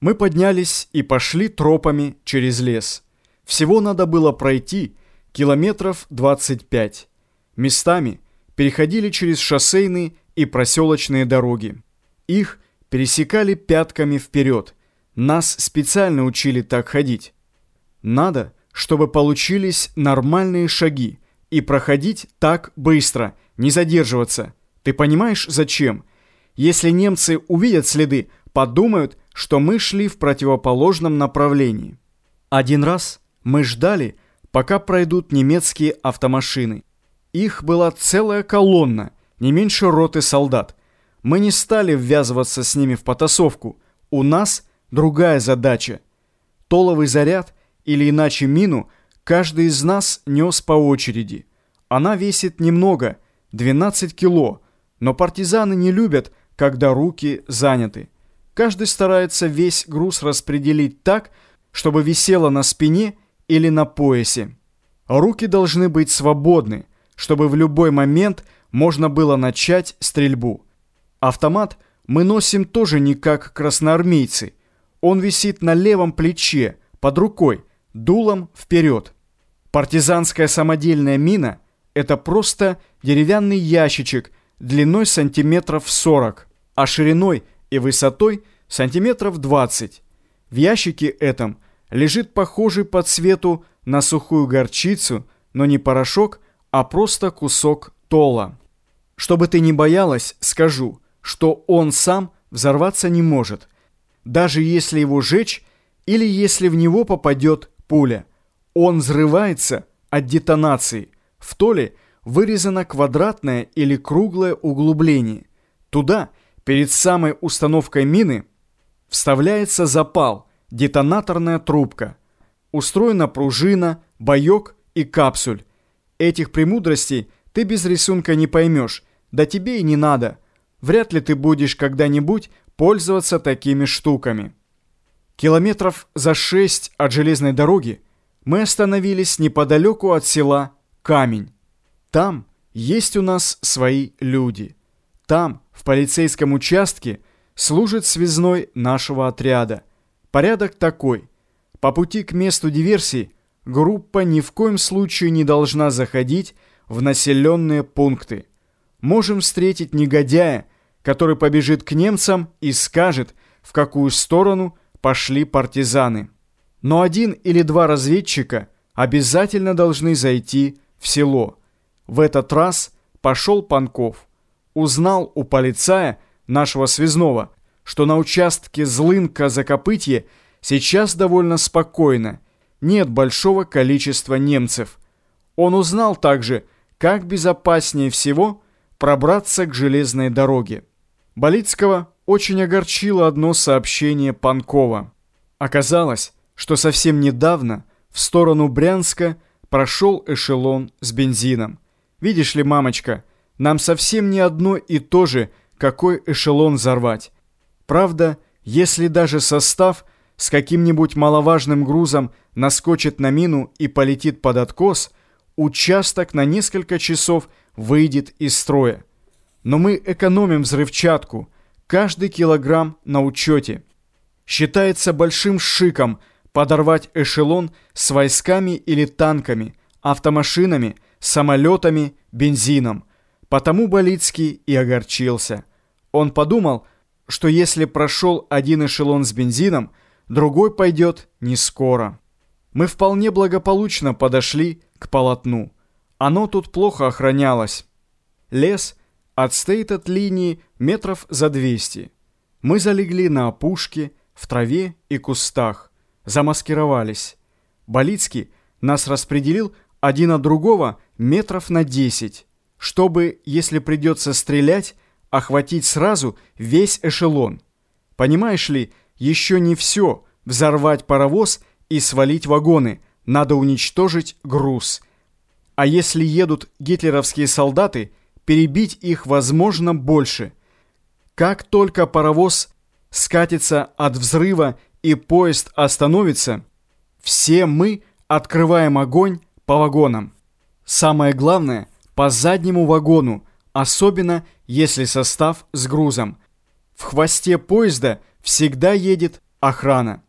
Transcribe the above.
Мы поднялись и пошли тропами через лес. Всего надо было пройти километров 25. Местами переходили через шоссейные и проселочные дороги. Их пересекали пятками вперед. Нас специально учили так ходить. Надо, чтобы получились нормальные шаги и проходить так быстро, не задерживаться. Ты понимаешь, зачем? Если немцы увидят следы, подумают, что мы шли в противоположном направлении. Один раз мы ждали, пока пройдут немецкие автомашины. Их была целая колонна, не меньше роты солдат. Мы не стали ввязываться с ними в потасовку. У нас другая задача. Толовый заряд или иначе мину каждый из нас нес по очереди. Она весит немного, 12 кило, но партизаны не любят, когда руки заняты. Каждый старается весь груз распределить так, чтобы висело на спине или на поясе. Руки должны быть свободны, чтобы в любой момент можно было начать стрельбу. Автомат мы носим тоже не как красноармейцы. Он висит на левом плече, под рукой, дулом вперед. Партизанская самодельная мина – это просто деревянный ящичек длиной сантиметров 40, а шириной и высотой сантиметров 20. В ящике этом лежит похожий по цвету на сухую горчицу, но не порошок, а просто кусок тола. Чтобы ты не боялась, скажу, что он сам взорваться не может, даже если его жечь или если в него попадет пуля. Он взрывается от детонации. В толе вырезано квадратное или круглое углубление. Туда – Перед самой установкой мины вставляется запал, детонаторная трубка. Устроена пружина, боек и капсуль. Этих премудростей ты без рисунка не поймешь, да тебе и не надо. Вряд ли ты будешь когда-нибудь пользоваться такими штуками. Километров за шесть от железной дороги мы остановились неподалеку от села Камень. Там есть у нас свои люди. Там, в полицейском участке, служит связной нашего отряда. Порядок такой. По пути к месту диверсии группа ни в коем случае не должна заходить в населенные пункты. Можем встретить негодяя, который побежит к немцам и скажет, в какую сторону пошли партизаны. Но один или два разведчика обязательно должны зайти в село. В этот раз пошел Панков узнал у полицая, нашего связного, что на участке Злынка-Закопытье сейчас довольно спокойно, нет большого количества немцев. Он узнал также, как безопаснее всего пробраться к железной дороге. Болицкого очень огорчило одно сообщение Панкова. Оказалось, что совсем недавно в сторону Брянска прошел эшелон с бензином. Видишь ли, мамочка, нам совсем не одно и то же, какой эшелон взорвать. Правда, если даже состав с каким-нибудь маловажным грузом наскочит на мину и полетит под откос, участок на несколько часов выйдет из строя. Но мы экономим взрывчатку, каждый килограмм на учете. Считается большим шиком подорвать эшелон с войсками или танками, автомашинами, самолетами, бензином – Потому Болицкий и огорчился. Он подумал, что если прошел один эшелон с бензином, другой пойдет не скоро. Мы вполне благополучно подошли к полотну. Оно тут плохо охранялось. Лес отстоит от линии метров за 200. Мы залегли на опушке, в траве и кустах. Замаскировались. Болицкий нас распределил один от другого метров на 10 чтобы, если придется стрелять, охватить сразу весь эшелон. Понимаешь ли, еще не все взорвать паровоз и свалить вагоны, надо уничтожить груз. А если едут гитлеровские солдаты, перебить их возможно больше. Как только паровоз скатится от взрыва и поезд остановится, все мы открываем огонь по вагонам. Самое главное – по заднему вагону, особенно если состав с грузом. В хвосте поезда всегда едет охрана.